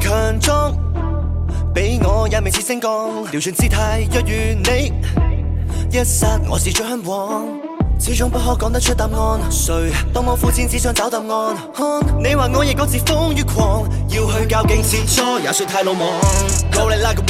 强装，比我也未似升高。调转姿态，若如你，一刹我是最向往。始终不可讲得出答案。谁当我肤浅，只想找答案？看，你话我亦各自疯与狂。要去较劲切磋，也算太鲁莽。c a l d e n Like a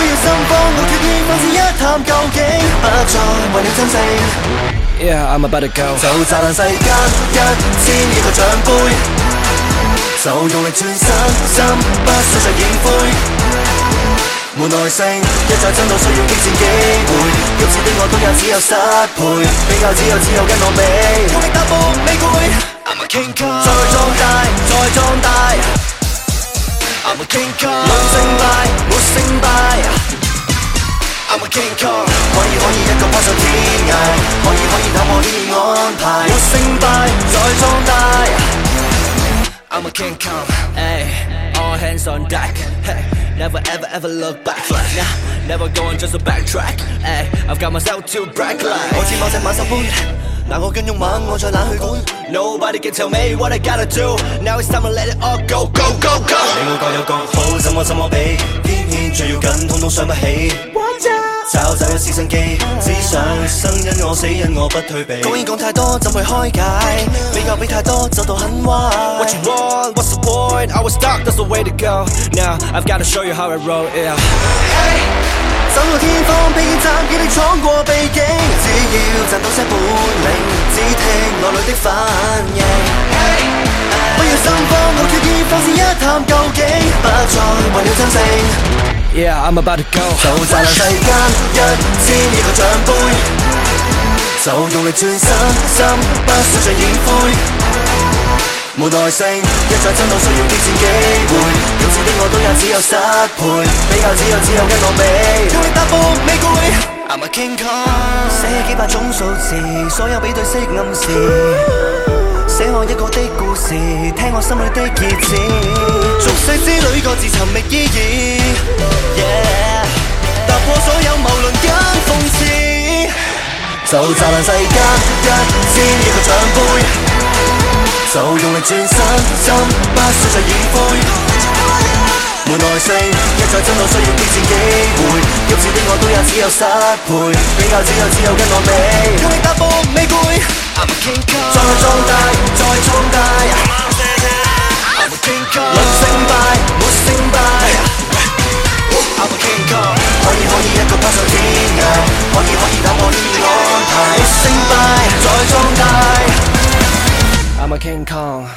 不要心慌，我决意放肆一探究竟，不再为了爭勝。Yeah，I'm a b o u t t o g o 就炸爛世间一千億个奖杯，就用力转身，心不需再掩灰。没耐性，一再争到需要激先机会。弱次的我都有只有失陪，比较只有只有跟我比，用力踏步未攰。I'm a king k g n g 再壮大，再壮大。I'm a king guy，論勝敗沒。King Kong，可以可以一个跨上天涯，可以可以打破天意安排，活胜败再壮大。I'm a King Kong，a all hands on deck，hey，never ever ever look back，l a never going just a backtrack，a y I've got myself to break l i k e 我志在马首，那我跟佣猛，我再冷血管。Nobody can tell me what I gotta do，now it's time to let it all go，go，go，go。你我各有各好，怎么怎么比？偏偏最要紧，通通伤不起。机只想生，因我死，因我不退避。讲嘢讲太多，怎去开解？比较比太多，走到很歪。What you want? What's the point? I was stuck. That's the way to go. Now I've got to show you how I roll. Yeah. Hey，走到天荒，披荊斬棘你闖過秘境，只要賺到些本领，只聽内里的反應。Hey，不要心慌，我決意放肆一探究竟，不再為了爭勝。Yeah，I'm about to go。到曬世間一。天个奖杯，就用力转身心，不想再掩灰。无耐性，一再争到需要挑战机会，弱智的我都有只有失陪，比较只有只有跟我比，用力答复未攰。I'm a k i n g k o n 写几百种数字，所有比对式暗示。写我一个的故事，听我心里的意志，俗世之旅各自寻觅意义。Yeah。突破所有谬论跟讽刺，就砸烂世间一千亿个奖杯，就用力转身心，不需再后悔。没耐性，一再争斗需要激战机会，今次的我都也只有失陪，比较只有只有跟我比，用力打破美规。I'm a king，装大装大。I'm a King Kong.